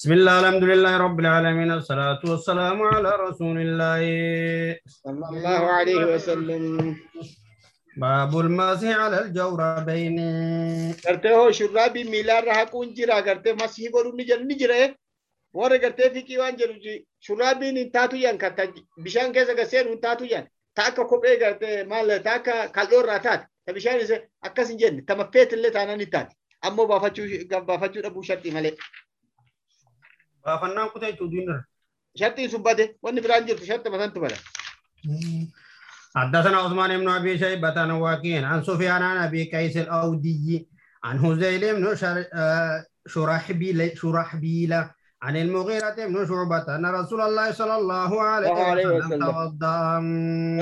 بسم الله الحمد لله رب العالمين الصلاة والسلام على رسول الله صلى الله عليه وسلم باب المسح على الجوربين gartee hoo shurraabii miilaarra haquun jira gartee masii godhuun ni jira ni jira eh warra gartee fiqii waan jedhu shurraabiin hin taatu yan kan ta bishaan keessa gaseenu hin taatu yan ta akka kophee gartee maal ta akka kal'oorraa taate ta bishaan isa akkas hin jenne ta maffeet illee taanaan hin taate ammoo baafachuu baafachuu dhabuu sharxii malee بافنان كتاي تودين sharxiin sun bade wanni biraan jirtu sharxi matantu bada. حدثنا عثمان بن ابي شيبه عن واكين عن سفيان عن ابي قيس الاودي عن هزيل بن شر... شرحبيل شرحبيل عن المغيرة بن شعبة أن رسول الله صلى الله عليه وسلم. توضأ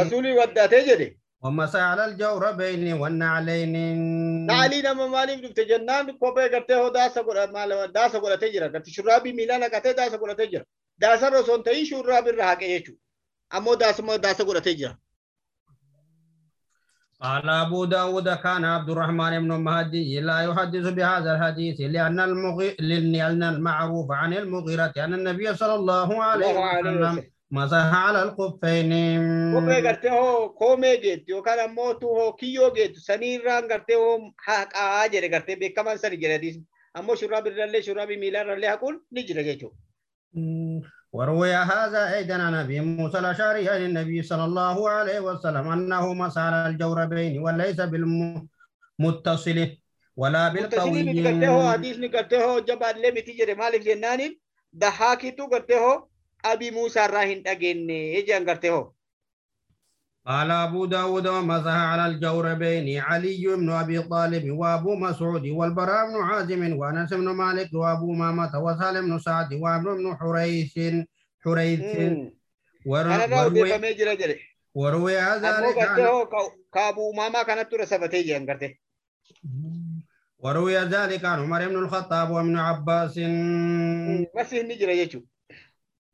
rasuulii waddaatee jedhe? ومسح على الجوربين والنعلين تالي نما مالين جبت جنان كوبه كرتة هو داسا كورا مال داسا كورا تجرا كرتة شرابي ميلانا كرتة داسا كورا تجرا داسا رسون تاي شرابي راه كي يجو أمو داسا ما داسا كورا تجرا أنا أبو داود كان عبد الرحمن بن مهدي لا يحدث بهذا الحديث لأن المغ... لأن المعروف عن المغيرة أن النبي صلى الله عليه وسلم مسح على الخفين Kophee gartee hoo koomee geettu yookaan ammoo tu hoo kiyyoo geettu saniirraan gartee hoo haqaa jedhe gartee beekamaan sani jedhe hadiisni ammoo shurraabii irrallee shurraabii miilaa irrallee haquun ni jira jechuudha. وروي هذا أيضا عن أبي موسى الأشعري عن النبي صلى الله عليه وسلم أنه مسح على الجوربين وليس بالمتصل ولا بالقوي hadiisni gartee hoo jabaallee miti jedhe maaliif jennaaniin dahaakitu gartee hoo abii Irraa hin dhageenye jedhan gartee hoo. قال أبو داود ومسح على الجوربين علي بن أبي طالب وأبو مسعود والبراء بن عازم وأنس بن مالك وأبو مامة وسالم بن سعد وعمرو بن حريث حريث وروي. وروي ذلك عن kanatti dura sabatee jedhan gartee. وروي ذلك عن عمر بن الخطاب وابن عباس inni jira jechuudha.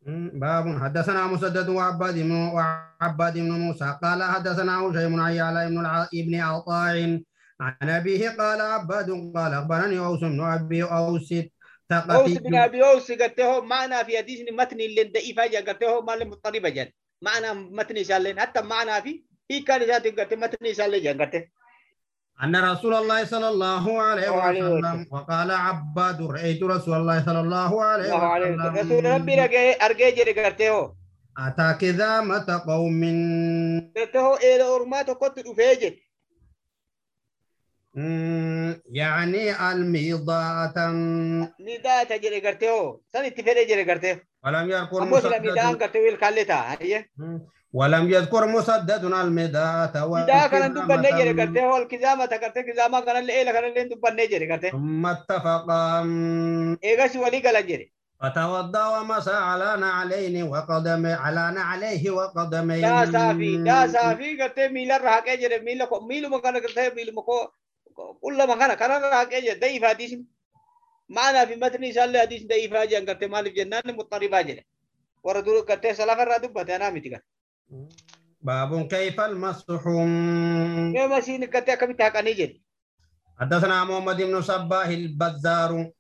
باب حدثنا مسدد وعباد بن وعباد بن موسى. قال حدثنا هشيم بن على بن ابن عطاء عن أبيه. قال عباد قال أخبرني أوس بن أبي أوس. أوس بن أبي أوس قلت له معنى في حديث متن اللي ضعيف قلت له ما لم معنى متن شال حتى معنى في هي كان ذات قلت متن شال قلت له أن رسول الله صلى الله عليه وسلم وقال عباد رأيت رسول الله صلى الله عليه وسلم. رسول ربي رجعي أرجعي جري كرتي هو أتا كذا ما تقوم من تهو إلى أرما تقط أفاجة يعني الميضة ميضة جري كرتي هو سنتفرج جري كرتي ولم يكن مسلم ميضة كرتي ويل كالتا هي ولم يذكر مسدد المدا تو دا كان دوب نجر كرتے هو الكزامة كرتے كزامة كان لے لے كان لين دوب نجر كرتے ثم اتفقا ايغا شي ولي كلا جري فتوضأ ومسى على نعلين وقدم على نعليه وقدمين. دا صافي دا صافي كرتے ميل راه كے جري ميل كو ميل مكان كرتے ميل مكو كل مكان كان راه كے جري دايف حديث. معنا في متن شاء الله حديث دايف حاجة كرتے مال جنان مضطربه جري ورا دور كرتے سلافر دوب تنامي باب كيف المسح masiin gartee akkamitti haqanii jedhe. حدثنا محمد بن صباح البزار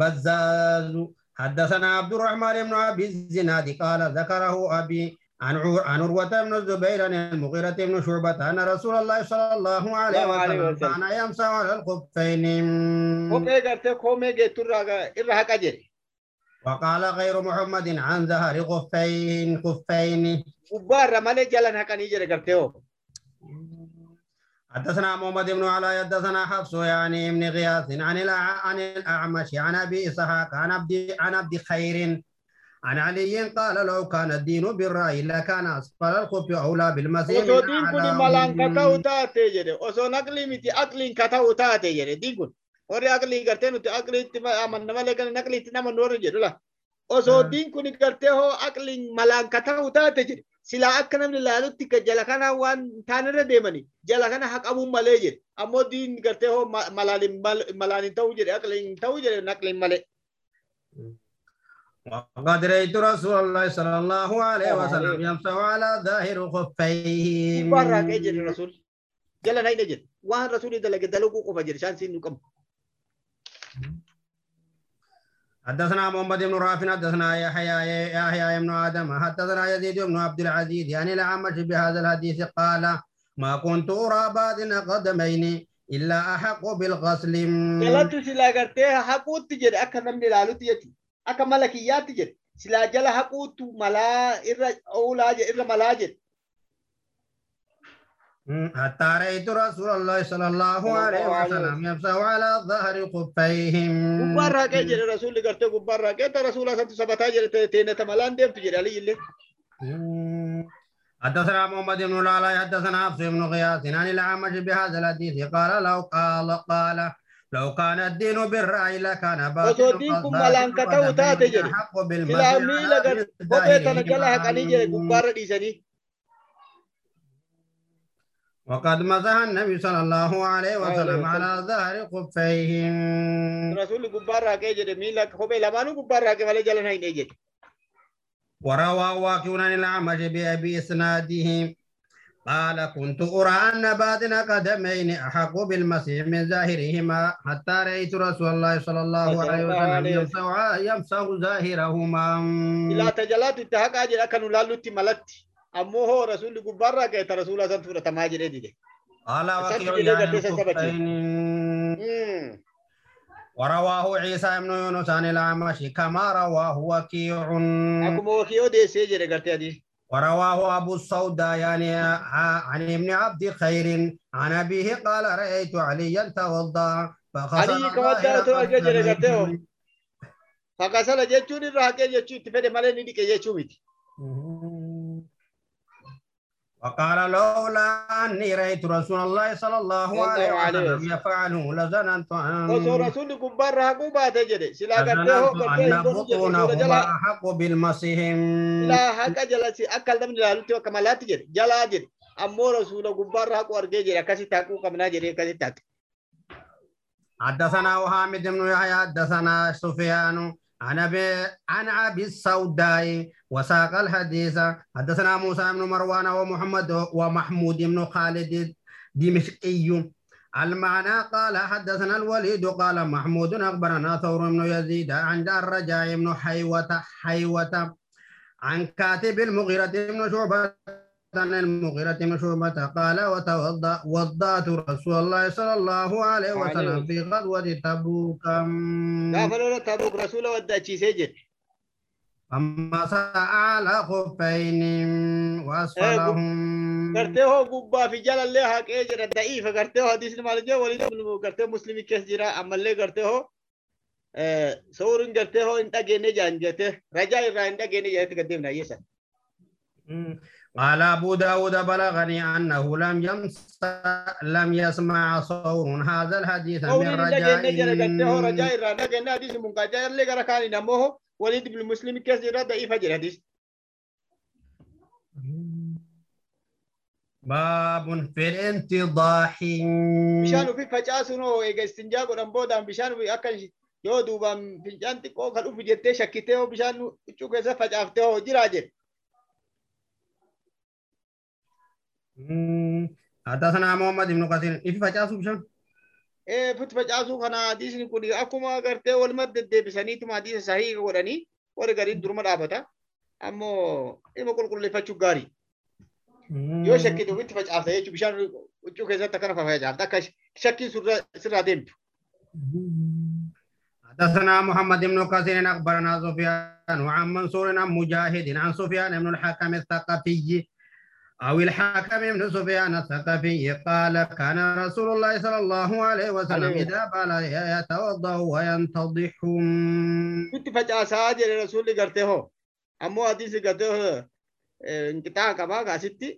بزاز حدثنا عبد الرحمن بن أبي الزناد قال ذكره أبي عن عن عروة بن الزبير عن المغيرة بن شعبة أن رسول الله صلى الله عليه وسلم. كان يمسح على الخفين gartee koomee geetturraa irra haqa jedhe. وقال غير محمد عن ظهر خفين Gubbaarra malee jalan haqanii jedhe gartee hoo. حدثنا محمد بن علاء حدثنا حفص يعني ابن غياث عن عن الأعمش عن أبي إسحاق عن عبد عن عبد خير عن علي قال لو كان الدين بالرأي لكان أسفل الخف أولى بالمسيح Osoo من malaan ka ta'u taate jedhe. Osoo naqlii miti aqliin ka ta'u taate jedhe diin kun. Warri aqlii gartee nuti aqliitti amanna malee kan naqliitti nama nu warri jedhu la. Osoo Hmm. diin kun gartee hoo aqliin malaan ka ta'u taate jedhe. Silaa akka namni ilaalutti ka jala kana waan taanirra deemani jala kana haqamuun malee jedhe. Ammoo diin gartee hoo ma- malaan hin mal- malaan hin ta'u jedhe aqliin hin ta'u jedhe naqliin malee. وقد رأيت رسول الله صلى الله عليه الله وسلم عليه. يمسح على ظاهر خفيه Gubbaarraa haqee jedhe rasuul. Jala na hidha jedhe. Waan rasuulii dalage dalaguu qofa jedhe حدثنا محمد بن رافع حدثنا يحيى يحيى بن آدم حدثنا يزيد بن عبد العزيز يعني الاعمش بهذا الحديث قال ما كنت ارى بادن قدمين الا احق بالغسل jedhe akka namni ilaalutti jechuudha. Akka mala kiyyaatti jedhe. Silaa jala haquutu malaa irra oolaa jedhe irra malaa jedhe. حتى رسول الله صلى الله عليه وسلم يمسح على ظهر قبيهم قبرة كجر رسول اللي قرته قبرة كتا رسول الله؟ سنت سبتا جر تينة تمالان ديم تجر علي اللي. حدثنا محمد بن العلاء حدثنا عبد بن غياث عن العمش بهذا الحديث. قال لو قال قال لو كان الدين بالرأي لكان باطل وصوتين كم ملانكة وتاتجر حق بالمدير إلى أمي لقد قبيتنا جلها كان يجري قبرة دي سني وقد مسح النبي صلى الله عليه وسلم على ظهر Rasuulli gubbaan raaqee jedhe miila kophee lamaanuu gubbaan raaqee malee jala hin haqne jedhe. وروى واكع عن الأعمش بإسناده قال كنت أرى أن باطن قدمين أحق بالمسيح من ظاهرهما حتى رأيت رسول الله صلى الله عليه وسلم يمسح ظاهرهما. tajalaatu itti haqaa jedhe akka nu laallutti malatti. Ammoo hoo rasuulli gubbaan raaqee ta rasuula santu fudhatamaa jedhee dide. وكيع السبت. الخفين ورواه عيسى بن يونس عن الأعمش كما رواه وكيع Akkuma wakii odeessee jedhe gartee adii. ورواه أبو السوداء يعني عن ابن عبد خير عن أبيه قال رأيت عليا توضأ فخسر علي كما ظاهر دعوت أجل قدميه. قدمه. Fakasala jechuun irra haqee jechuu itti fedhe malee ni dhiqe jechuu miti. وقال لولا أني رأيت رسول الله صلى الله عليه وسلم. يفعله Osoo أن jedhe. Silaa gartee hoo لظننت gartee أن jala أحق بالمسيح si akka namni ilaalutti akka malaatti jedhe. Jalaa jedhe. Ammoo rasuula gubbaan irra haquu argee jedhe. Akkasitti haquu qabnaa jedhee akkasitti haqe. حدثنا وحامد بن يحيى حدثنا سفيان عن ابي عن ابي السوداء وساق الحديث. حدثنا موسى بن مروان ومحمد ومحمود بن خالد دمشقي. المعنى قال حدثنا الوليد قال محمود أخبرنا ثور بن يزيد عن الرجاء بن حيوة حيوة عن كاتب المغيرة بن شعبة حدثنا المغيرة بن شعبة قال وتوضأ وضأت رسول الله صلى الله عليه وسلم في غزوة تبوك. لا تبوك رسول الله ودأ أما على خفين وأسفلهم. إيه، كرتهو قبة في جل الله حق إجر ضعيف كرتهو حديث المالجة ولد كرتهو مسلم كيس جرا. أما اللي كرتهو إيه، سور كرتهو انت جيني جان رجاء رجاء انت جيني جاته قديم قال أبو داود بلغني أنه لم يمس لم يسمع صور هذا الحديث من رجاء وليد بن مسلم كثيرا ضعيف هذا الحديث باب في الانتضاح مشان في فجاس نو ايغا استنجاب ودم بودا مشان في اكن يو دوبا في جانتي كو خلو في جتي شكيتو مشان تشو كذا فجاف تو جراجه حدثنا محمد بن كثير إيه فجأة بشان Eh, fit facaasuu kana hadiisni kun akkuma agartee walumaa deddeebisaniituma hadiisa sahii godhanii warri gariin duruma dhaabata. Ammoo ilma qulqulleeffachuu gaarii. Yoo shakkite ofitti facaafta jechuun bishaan huccuu keessatti akkana facaafta akka shakkiin sirraa deemtu. حدثنا محمد بن كثير اخبرنا سفيان وعن منصور عن مجاهد عن سفيان بن الحكم الثقفي أو الحكم بن سفيان الثقفي قال كان رسول الله صلى الله عليه وسلم. اذا بال يتوضا وينتضح Itti facaasaa jedhe rasuulli gartee hoo. Ammoo hadiisi gartee hoo inqixaa qabaa kaasitti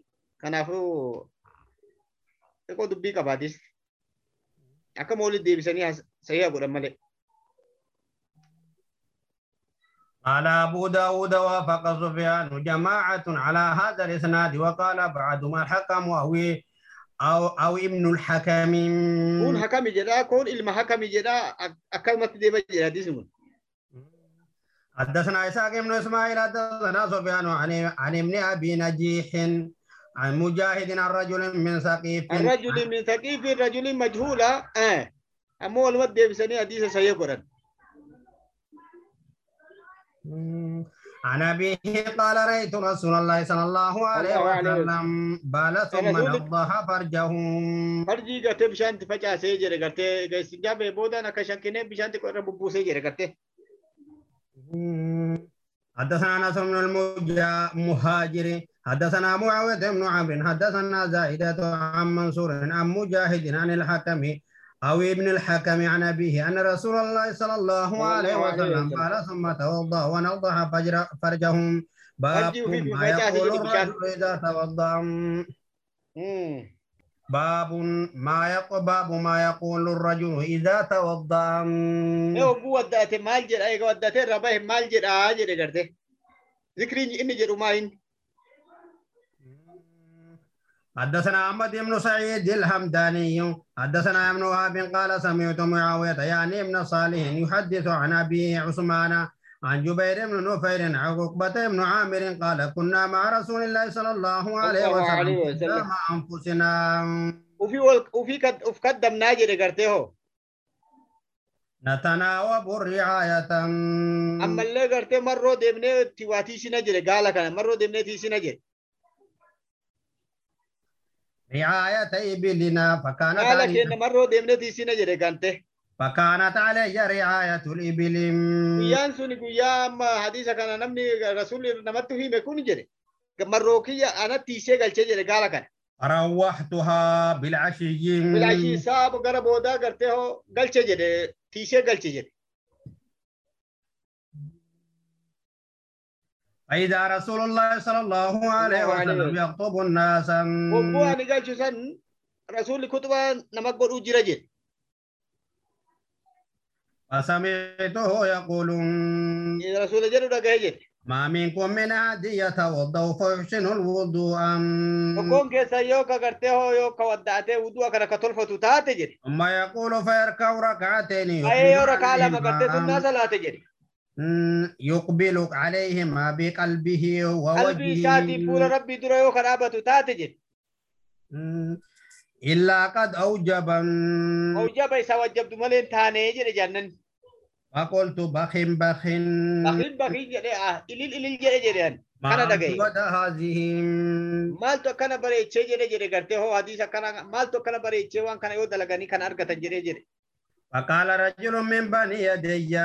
kanaafuu xiqqoo dubbii qabaatis. Akka moolitti deebisanii sahii godhan malee. قال أبو داود وافق سفيان جماعة على هذا الإسناد وقال بعضهم الحكم أو أو, أو ابن الحكم kun ilma hakami jedhaa ak- akkanumatti deema jedha hadiisni kun. حدثنا إسحاق بن إسماعيل حدثنا سفيان عن عن ابن أبي نجيح عن مجاهد عن رجل من ثقيف الرجل من ثقيف الرجل مجهولة آه. أما ولما ديبسني حديث سيء قرآن عن أبيه قال رأيت رسول الله صلى الله عليه وسلم بال ثم نضح فرجهم farjii gartee bishaanti facaasee jedhe gartee geessinjaa bee boodaan akka shakkinee bishaanti irra bubbuusee jedhe gartee حدثنا انس بن المهاجر حدثنا معاوية بن عمرو حدثنا زائدة عن منصور عن مجاهد عن الحكم أو ابن الحكم عن أبيه أن رسول الله صلى الله عليه وسلم. قال ثم توضأ ونضح فرجهم باب ما يقول. الرجل إذا توضأ. باب ما يقول باب ما يقول الرجل إذا توضأ. maal jedha eega waddaate irra bahe maal jedha jedhe gartee zikriin inni jedhu maayin حدثنا أحمد بن سعيد الحمداني حدثنا ابن وهب قال سمعت معاوية يعني ابن صالح يحدث عن أبي عثمان عن جبير بن نفير عن عقبة بن عامر قال كنا مع رسول الله صلى الله عليه وسلم مع أنفسنا. kad uf kaddamnaa jedhe gartee hoo نتناوب الرعاية. ammallee gartee marroo deemnee itti waa tiisina jedhe gaala kana marroo deemnee tiisina jedhe رعاية إبلنا فكانت gaala علي keenya marroo deemnee tiisina jedhe gante فكانت علي رعاية الإبل guyyaa amma hadiisa kana namni rasulli namatti hime kun jedhe marroo kiyya anatti tiisee galchee jedhe gaala kana روحتها بالعشي bilashii isaa gara boodaa gartee hoo galche jedhe tiisee galche فإذا رسول الله صلى الله عليه وسلم يخطب الناس. هو أنا قال شسن رسول الخطبة نمك بقول أجي رجل فسمعته يقول رسول جل ودا قال جل ما منكم من عاد يتوضا فيحسن الوضوء. وكون كيسا يوكا قرته يوكا وداته وضوء كنا قتل فتوتاته جل ما يقول فيركا وركعتين أي أيوة، ركع لما قرته ثم نازلاته جل يقبل عليهما بقلبه ووجهه rabbii dura yoo ka dhaabatu taate jedhe إلا قد أوجب isa wajjabdu malee hin taane jedhe jannan فقلت بخ بخ bakiin bakiin jedhe ah ilil ilil jedhe jedhe an ما kana dhagaye أنفقد هذه maaltu akkana bareechee jedhe jedhe gartee hoo hadiisa akkana maaltu akkana bareechee waan kana yoo dalaganii kana argatan jedhe jedhe فقال رجل من بني يدي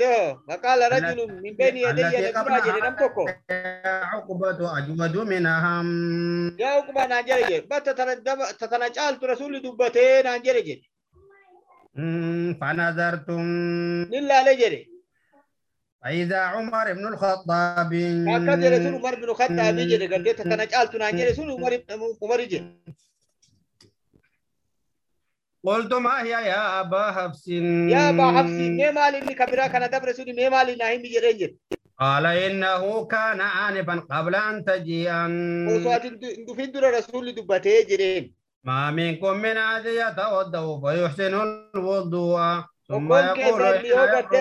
hoo faqaala rajulun min bayni yadayya التي nabiraa jedhe nam tokko عقبة batta ta tana caaltu rasulli dubbatee naan jedhe jedhe فنظرتم laale jedhe فإذا عمر بن الخطاب umar binu khattaabii jedhe gartee ta tana caaltu naan jedhe sun umar umari jedhe قلت ما هي يا أبا حفص؟ يا أبا حفص ما مالي من كبيرا كان دبر رسولي ما مالي نايم يجي قال إنه كان انفا قبل أن تجي ان وصوت انت في دور الرسول دبته جرين ما منكم من هذا يتوضأ فيحسن الوضوء ثم يقول هي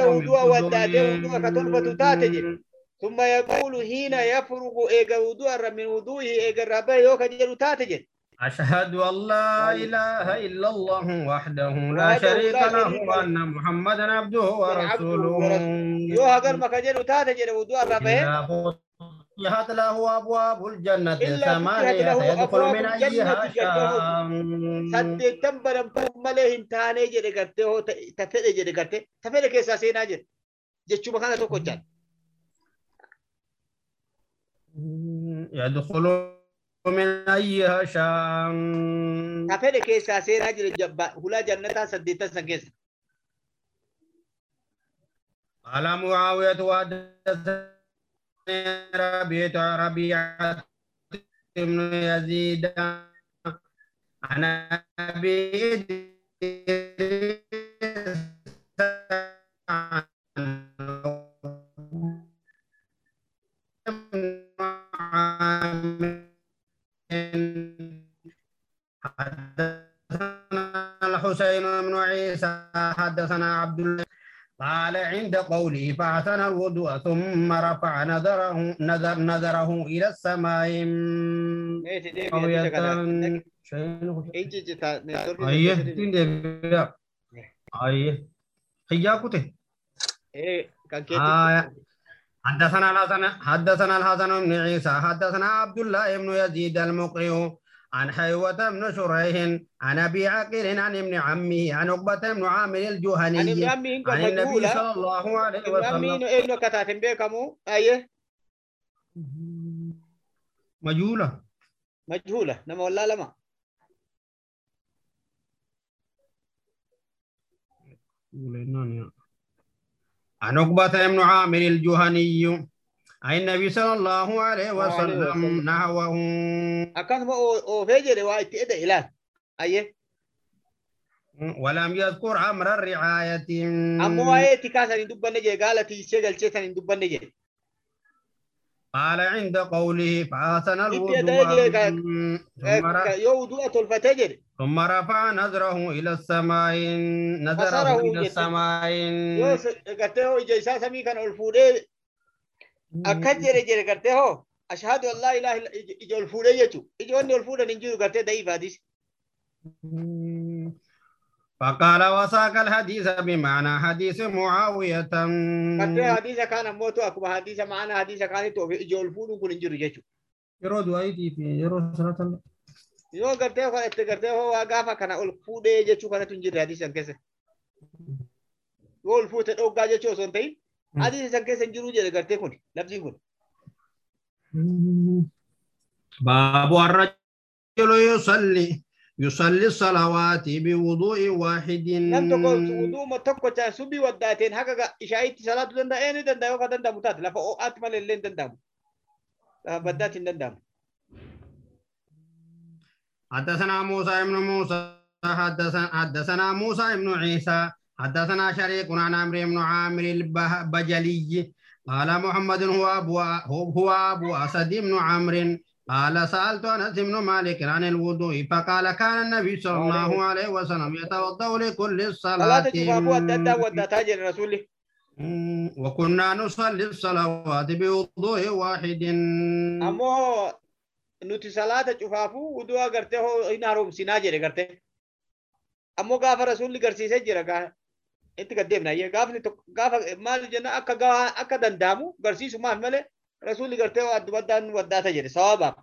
وضوء وداده وضوء كتب تتاتج ثم يقول هنا يفرغ ايغا وضوء من وضوء ايغا ربا يوكا جرو تاتج أشهد أن لا إله إلا الله وحده لا شريك له. وأن محمدا عبده ورسوله. يو هاجر كجلو تاتجل وضوء ربه إلا فتحت له أبواب الجنة إلا ثمانية يدخل من أيها شاء saddeettan baramtuu malee hin taanee jedhe gartee hoo ta fedhe jedhe gartee ta fedhe keessaa seenaa jedhe jechuma kana tokko jaan يدخل من أيها شاء ta fedhe keessaa seenaa jedhe jabba- hulaa jannataa saddeettan san keessa قال معاوية وحدثني ربيعة ربيعة بن يزيد عن أبي إدريس عن عيسى حدثنا عبد الله. قال عند قوله فأحسن الوضوء ثم رفع نظره نظر نظره إلى السماء. حدثنا الحسن حدثنا الحسن بن عيسى حدثنا عبد الله بن يزيد المقرئ. عن حيوة بن شريح عن أبي عقيل عن ابن عمه عن عقبة بن عامر عن ابن الجهني إنك عن النبي صلى الله عليه ابن وسلم. إنه كتاتن بيكمو؟ أيه؟ مجهولة. مجهولة. نما والله لما؟ عن عقبة بن عامر الجهني. أين النبي صلى الله عليه وسلم. نهوه أكان ما أو في رواية إذا إلى أي ولم يذكر أمر الرعاية. أم وعية كاسا ندوب بنجي قالت يشجل شيسا ندوب بنجي قال عند قوله فأثنى الوضوء. ثم, ر... إيه، ثم رفع نظره إلى السماء. نظره إلى السماء. يوس... akkas jedhe jedhe gartee hoo ashhadu an laa ilaaha ija- ol fuudhee jechu ija wanni ol fuudhan hin jiru gartee da'iifaadis فقال وساق الحديث بمعنى حديث معاوية kaan ammootu akkuma hadiisa ma'ana hadiisa kaanitti of ija ol fuudhuun kun hin jiru jechu يرو دعائي في يرو صلاة yoo gartee kana itti gartee hoo waa gaafa kana ol fuudhee jechuu kanatu hin jirre hadiisa san keessa yoo ol fuute هذه سان كيس انجرو جل كرتة كوني لبدي كون باب الرجل يصلي يصلي الصلوات بوضوء واحد لم تكن وضوء متقوى سبي وداتين هكا اشايت صلاة دندا اين دندا وكا دندا متات لفا أو اتمل اللين دندا بداتين دندا حدثنا موسى ابن موسى حدثنا موسى ابن عيسى حدثنا شريك عن عمرو بن عامر البجلي. قال محمد هو أبو هو أبو أسد بن عمرو قال سألت أنس بن مالك عن الوضوء فقال كان النبي صلى الله عليه وسلم يتوضأ لكل مم. وكنا نصلي الصلوات بوضوء واحد. cufaafuu wuduu agartee hoo hin haaromsinaa jedhe gartee ammoo gaafa rasuulli garsiisee jira gaa itti gaddeemna ayyee gaafni tokko gaafa maal jenna akka gaa akka danda'amu garsiisumaaf malee rasuulli gartee baddaan waddaata jedhe sawabaaf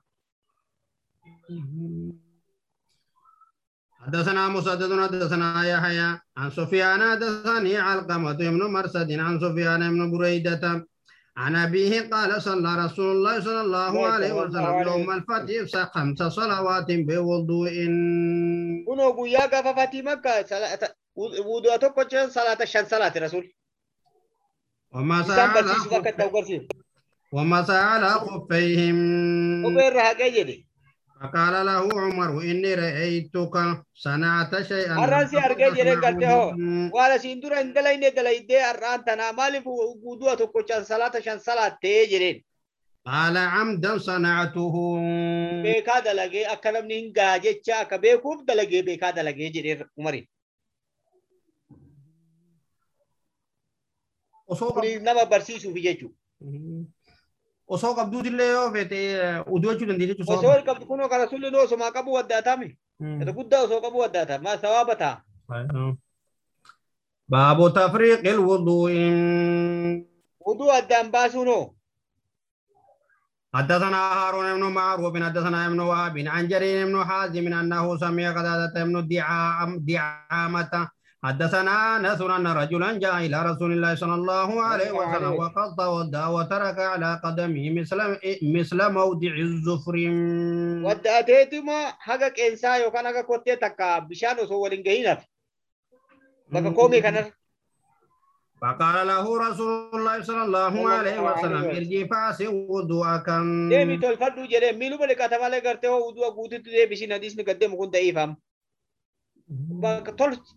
حدثنا مسدد حدثنا يحيى عن سفيان حدثني علقمة بن مرسد عن سفيان بن بريدة عن أبيه قال صلى رسول الله صلى الله عليه وسلم يوم الفتح خمس صلوات بوضوء kunoo guyyaa gaafa fatii makka wudu'a tokko jechuun salaata shan salaate rasuulli ومسى isaan على barsiisuuf akka itti خف- agarsiisu ومسى على خفيهم فقال له عمر إني رأيتك صنعت شيئا hoo تصنعه. waan asiin dura hin dalayne dalaydee har'aan tanaa maaliif wudu'a tokko jechuun salaata shan salaattee jedheen قال عمدا صنعته beekaa dalagee akka namni hin gaa jecha akka beekuuf dalagee beekaa dalagee nama barsiisuuf jechuudha. osoo qabduutillee yoo feete uduu jechuu dandeenya jechuudha. Osoo hin qabdu kunoo kana sulli osoo qabu waddaatame. Isa guddaa osoo qabu waddaata. Maa sawaaba ta'a. باب تفريق الوضوء Uduu addaan baasuunoo. حدثنا هارون بن معروف حدثنا ابن وهب عن جرير بن حازم انه سمع قتادة بن دعام دعامة حدثنا انس ان رجلا جاء إلى رسول الله صلى الله عليه وسلم وقد توضأ وترك على قدمه مثل مثل موضع الظفر وداتيتما حاجة كنسا يو كان حاجة كوتي تكا بشان سو ولين غينا بقى كومي كان فقال له رسول الله صلى الله عليه وسلم ارجع فاسي وضوءك دي ميتول فدو جره ميلو بلي كتابه لغرتو وضوء غوتي تدي بشي نديس كنت ايفام Bakka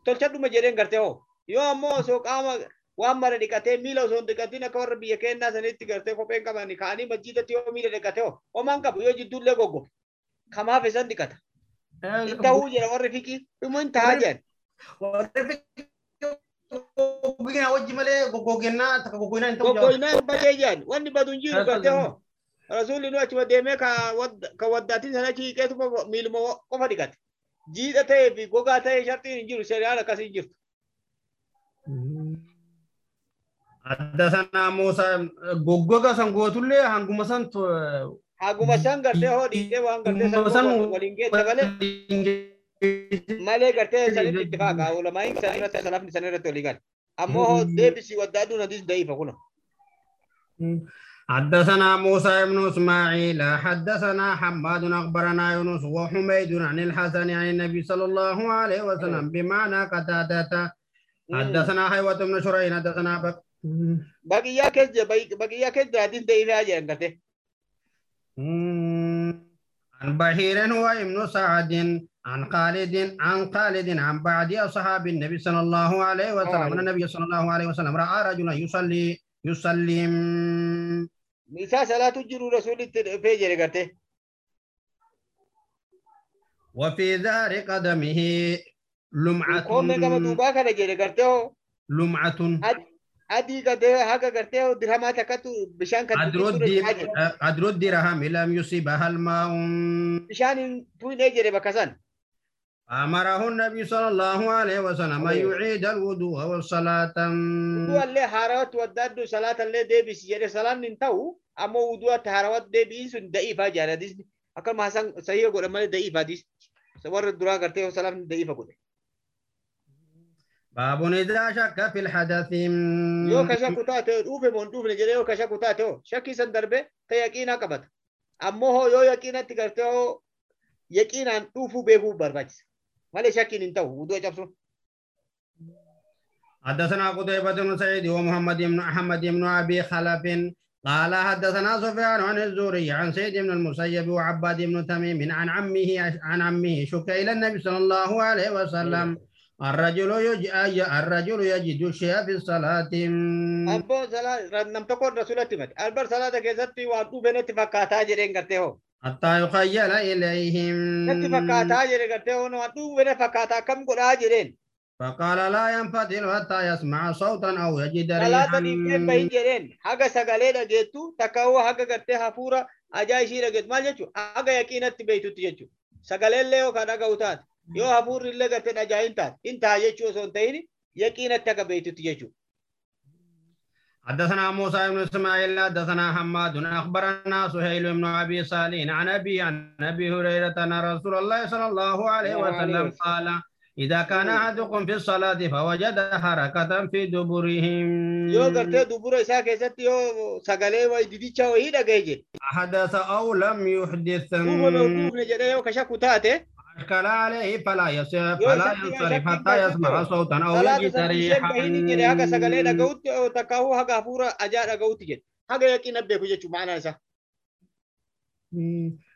tolchadhuma jedheen gartee hoo. Yoo ammoo osoo qaama waan mara dhiqatee miila osoo dhiqatiin akka warra biyya keenyaa sanitti gartee kopheen qaban ka'anii masjiidatti yoo miila dhiqate hoo. Homaan qabu yoo jidduullee goggoge. Kamaaf isan dhiqata. Hin ta'uu jedha warri fiqii. Dhuma hin ta'a jedhan. Goggina wajji malee goggogennaa takka goggoginaa hin ta'u. Goggoginaa hin badee jedhan. Wanni badu hin jiru gartee hoo. Rasuulli nu achuma deemee ka waddaatiin sana achi hiiqeetuma miiluma qofa dhiqate. jiidha ta'ee fi gogaa ta'ee shartiin hin jiru shari'aan akkasii jirtu. Adda sanaa moosaa goggoga san gootullee hanguma san haguma san gartee hoo dhiitee waan gartee san waliin geesse malee malee gartee sanitti ittifaaqa ulamaa'iin san irratti salafni san irratti walii gale ammoo hoo mm. deebisii waddaa duun adiis da'iifa kuna. Mm. حدثنا موسى بن إسماعيل حدثنا حماد أخبرنا يونس وحميد عن الحسن عن النبي صلى الله عليه وسلم بمعنى قتادة. حدثنا حيوة بن شريح حدثنا بك. jira baqiyyaa keessa jira hadiis da'iifaa jedhan gartee عن بحير هو ابن سعد عن خالد عن خالد عن بعض أصحاب النبي صلى الله عليه وسلم. النبي صلى الله عليه وسلم رأى رجلا يصلي يسلم isaa salaatu jiru rasuulitti dhufee jire gartee وفي ذار قدمه لمعة gama duubaa kana jedhe gartee hoo لمعة dirhamaa takkatu bishaan kan قدر tuqxu الدر- jedhe قدر الدرهم لم يصيبها الماء tuqnee jedhe bakka san أمره النبي صلى الله عليه وسلم أن يعيد الوضوء والصلاة wuduallee haarawatti waddaaddu salaatallee deebisi jedhe salaan hin ta'u ammoo wuduatti haarawatti deebiin sun da'iifaa jedhan hadisni akkuma hasan sahiha godhan malee da'iifa hadis warra duraa gartee hoo salaafni da'iifa godhe باب إذا شك في الحدث yoo ka shakku taate dhuufe moo hin dhuufne jedhee yoo ka shakku taate hoo shakkii san darbe ta yaqiinaa qabata ammoo hoo yoo ماليش أكيد إنت هو ده جابسون حدثنا قتيبة بن سعيد ومحمد بن أحمد بن أبي خلف. قال حدثنا سفيان عن الزوري عن سيد بن المسيب وعباد بن تميم عن عمه عن عمه شك إلى النبي صلى الله عليه وسلم. الرجل يج الرجل يجد شيئا في الصلاة. أبو صلاة نمتكون رسول الله تمت. أبو صلاة كذبتي وأنتو بنتي فكاتا جرين كتهو. حتى يخيل إليهم gartee hoo waan dhuufe na fakkaataa akkam godhaa jedheen فقال لا ينفتل حتى يسمع صوتا أو يجد ريحا jedheen haga sagalee dhageettu takka hoo haga gartee hafuura ajaa ishii dhageettu maal jechuu haga yaqiinatti beeytutti jechuu sagaleellee yoo ka dhaga'u taate yoo hafuurri illee gartee dhajaa hin taate hin taa jechuu osoo hin ta'in حدثنا موسى بن إسماعيل حدثنا حماد أخبرنا سهيل بن أبي صالح عن أبي عن أبي هريرة أن رسول الله صلى الله عليه وسلم. قال إذا كان أحدكم في الصلاة فوجد حركة في دبرهم. gartee dubura isaa keessatti yoo sagalee wayi didicha wayii dhagaye jedhe حدث أو لم يحدث duuba moo duufne jedhee yoo ka اشكل عليه فلا Yoo فلا ينصرف حتى يسمع صوتا أو يجد san isheen bahin jedhe haga sagalee ريحا dhaga'utti takkaahuu haga hafuura ajaa dhaga'utti jedhe haga yaqiina beeku jechuu maanaa isaa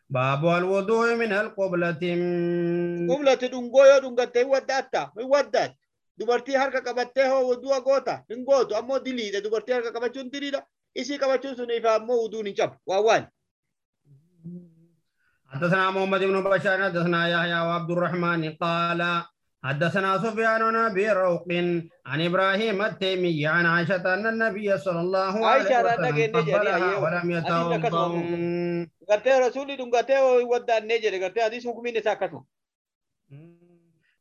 باب الوضوء من القبلة dhungatte hin waddaatta hin waddaat dubartii harka qabattee hoo wudu'a goota hin gootu ammoo diliidha dubartii harka qabachuun diliidha isii qabachuun suniif ammoo wuduun hin cabu waan waan حدثنا محمد بن بشار حدثنا يحيى وعبد الرحمن قال حدثنا سفيان بن أبي روق عن إبراهيم التيمي عن عائشة أن النبي صلى الله عليه وسلم قبلها أيوه. ولم يتوضا dhungatee hoo hin waddaannee jedhe gartee hadiis hukumiin isaa akkasuma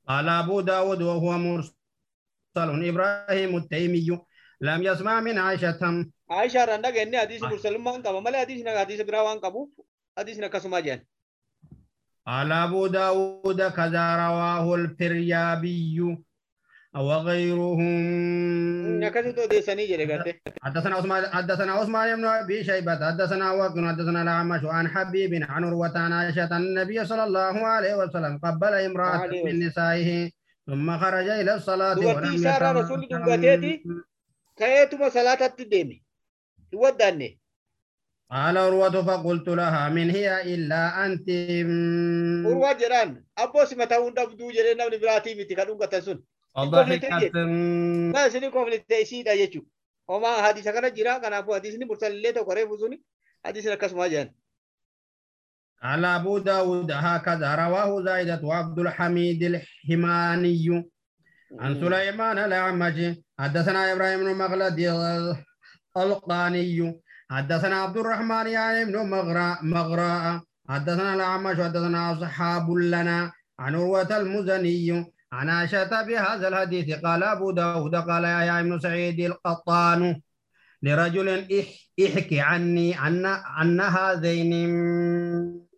قال أبو داود وهو مرسل إبراهيم التيمي لم يسمع من عائشة. irraan dhageenye hadiisi mursalummaan qaba malee hadiisni hadiisa biraa waan qabuuf hadiisni akkasumaa jedhan قال أبو داود كذا رواه الفريابي وغيرهم. حدثنا عثمان حدثنا عثمان بن أبي شيبة حدثنا وكن حدثنا الأعمش عن حبيب عن عروة عن عائشة النبي صلى الله عليه وسلم قبل امرأة من نسائه ثم خرج إلى الصلاة ولم rasuulli dhungateeti ka'eetuma salaatatti deeme hin waddaanne قال أروة فقلت لها من هي إلا أنت؟ أروة جران أبو سمتا هون دبدو جران من براتي ميتي كان أمك تنسون الله حكاتم ما سنين قفلت إسيدا يجو وما حديثة كان جرا كان أبو حديث ني مرسل ليتو قريب وزوني حديث ركس ما جان. قال أبو داود هكذا رواه زايدة وعبد الحميد الحماني عن سليمان الأعمج حدثنا إبراهيم بن القاني حدثنا عبد الرحمن يعني بن مغراء مغراء. حدثنا الأعمش حدثنا أصحاب لنا. عن عروة المزني. عن عائشة بهذا الحديث قال أبو داود قال يا بن سعيد القطان لرجل احكي عني أن أن هذين.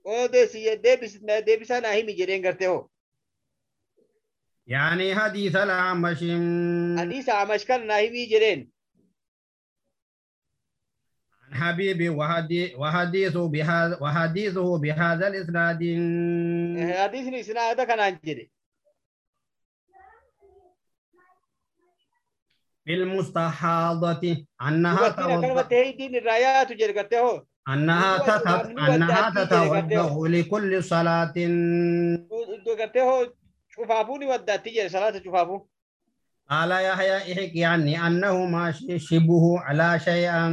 odeesi deebis deebisaa naa himi jedheen gartee hoo يعني حديث الأعمش. hadiisa amash kana naa himii jedheen عن حبيبي وحديثه بهذا وحديثه بهذا الإسناد. حديث الإسناد كان انجري بالمستحاضة أنها أنها أنها تتوضأ لكل صلاة. قال يحيى أنه ما شبه على شيئا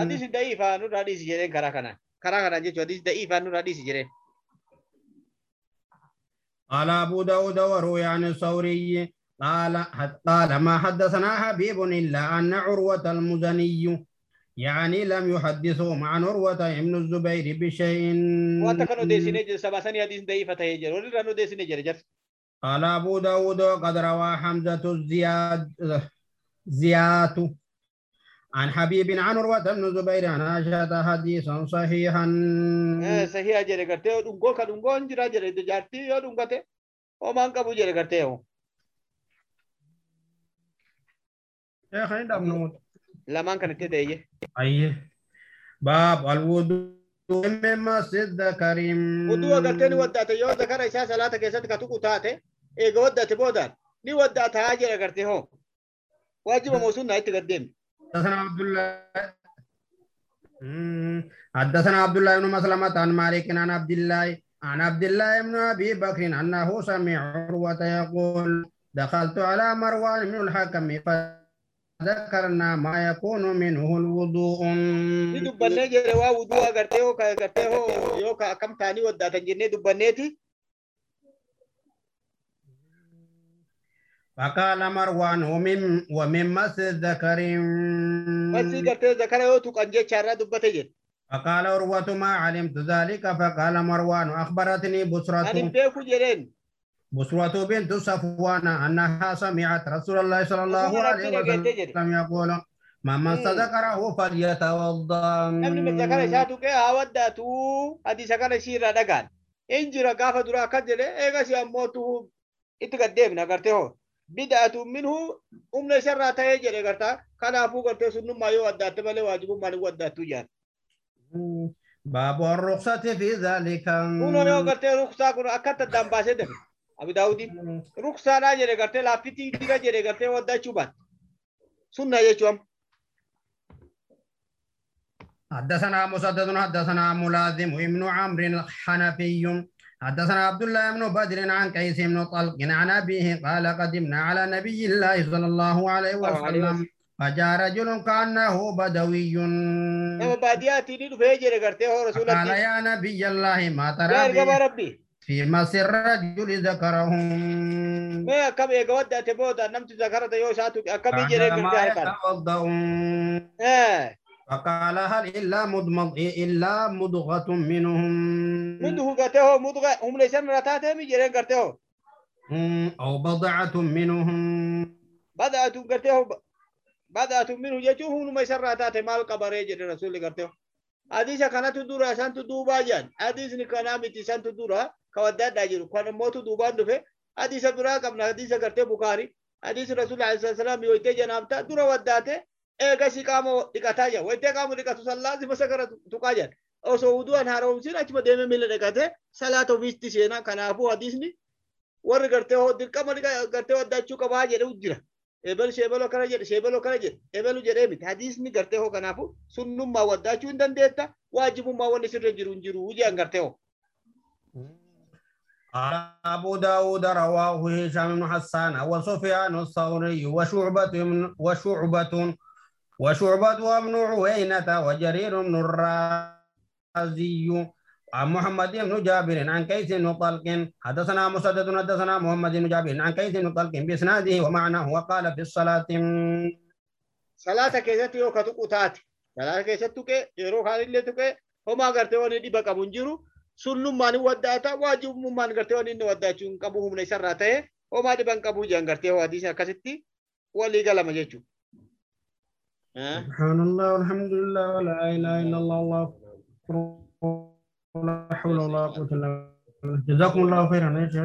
hadiisi da'iifaa nurraa dhiisi jedheen karaa kanaan karaa kanaan jechuun hadiisi da'iifaa nurraa dhiisi jedheen قال أبو داود وروي عن الثوري قال قال ما حدثنا حبيب إلا أن عروة المزني يعني لم يحدثهم عن عروة ابن الزبير بشيء odeessinee jedhe sabaasanii hadiisni da'iifa ta'ee jedhe walirraan odeessinee jedhe jar قال أبو داود قد روى حمزة الزياد زيات عن حبيب عن روى بن زبير عن عائشة حديثا صحيحا. إيه، صحيح جري كرتيو دونغو كدونغو انجرا جري. دجارتي يو دونغو تي أو مان كبو جري كرتيو يا خاين دام نوت. لا مان كنتي دي اي باب الوضوء من مسجد كريم وضوء قلتني وداتي يو ذكر ايشا صلاتك يسدك تكو تاتي eega waddaate boodaan ni waddaata haa jedhe agartee hoo waajiba moo sunnaa itti gaddeemne حدثنا عبد الله. حدثنا عبد الله بن مسلمة عن مالك عن عبد الله عن عبد الله بن أبي بكر أنه سمع عروة يقول دخلت على مروان بن الحكم فذكرنا ما يكون منه الوضوء ni dubbannee jedhe waa uduu agartee hoo ka agartee hoo yoo فقال مروان ومن ومن مس الذكر. مس الذكر هو تقن جت شر فقال أروى ما علمت ذلك. فقال مروان أخبرتني بصرة يعني بصرة بنت صفوان أنها سمعت رسول الله صلى الله عليه وسلم يقول ما مس ذكره فليتوضأ. نبني ذكر شاتك أودته أدي ذكر شيرا دكان إن جرى كافة دراكة جلي إيجا شيئا إتقدم نكرته bid'atu minhu humna isarraa ta'ee jedhe gartaa kanaafuu gartee sunnummaa yoo waddaatte malee waajibummaan hin waddaattu jaan باب الرخصة في ذلك kuno yoo gartee ruksaa kun akkatti addaan baasee dabe abi daawudiin ruksaadhaa jedhe gartee laaffitii dira jedhe gartee waddachuu baate sunna jechuun حدثنا مسدد حدثنا ملازم ابن عمرو الحنفي حدثنا عبد الله بن بدر عن قيس بن طلق عن أبيه قال قدمنا على نبي الله صلى الله عليه وسلم فجاء رجل كأنه بدوي. قال يا نبي الله ما ترى في مصر الرجل ذكرهم. ذكرت فقال هل إلا مضمض إلا مضغة منهم. مضغة مضغة هم ليس نتاتها من جرين قرتهو. أو بضعة منهم. بضعة قرتهو بضعة منه جاتو هم ليس نتاتها ما القبر يجري رسول قرتهو. أديسة كانت تدورة سانت دوبا جان. أديسة نكنامي تي سانت دورة كوادات كان موت دوبا دفه أديسة دورة كمنا أديسة قرتهو بخاري. أديسة رسول الله صلى الله عليه وسلم يويته وداته. Waddaate eegasi qaama dhiqataa jedha wayitee qaama dhiqatu san laazima isa gara tuqaa jedhan osoo wudu'an haaromsin achuma deemee miila dhiqate salaata ofiisti seenaa kanaafuu hadiisni warri gartee hoo dirqama dhiqa- gartee waddachuu qabaa jedhe jira. Eebelu sheebeloo kana jedhe sheebeloo kana jedhe eebelu jedhee miti hadiisni gartee hoo kanaafu sunnummaa waddachuu hin dandeetta waajibummaa wanni sirra jiru hin jiru jedhan gartee hoo. قال أبو داود رواه هشام بن حسان وسفيان الثوري وشعبة بن- وشعبة وشعبة وابن عوينة وجرير بن الرازي عن محمد بن جابر عن كيس بن طلق حدثنا مسدد حدثنا محمد بن جابر عن كيس بن طلق بإسناده ومعناه وقال في الصلاة keessatti yoo ka tuqu taate salaata keessatti tuqee yeroo kaanillee tuqee homaa gartee wanni dhiba qabu hin jiru sunnummaan hin waddaata waajibummaan gartee wanni inni waddachuu hin qabu humna isarraa ta'e homaa dhiban qabu jedhan gartee hoo hadiisni akkasitti سبحان الله والحمد لله ولا إله إلا الله الله ولا حول ولا قوة إلا بالله. جزاكم الله خيرا. يا شيخ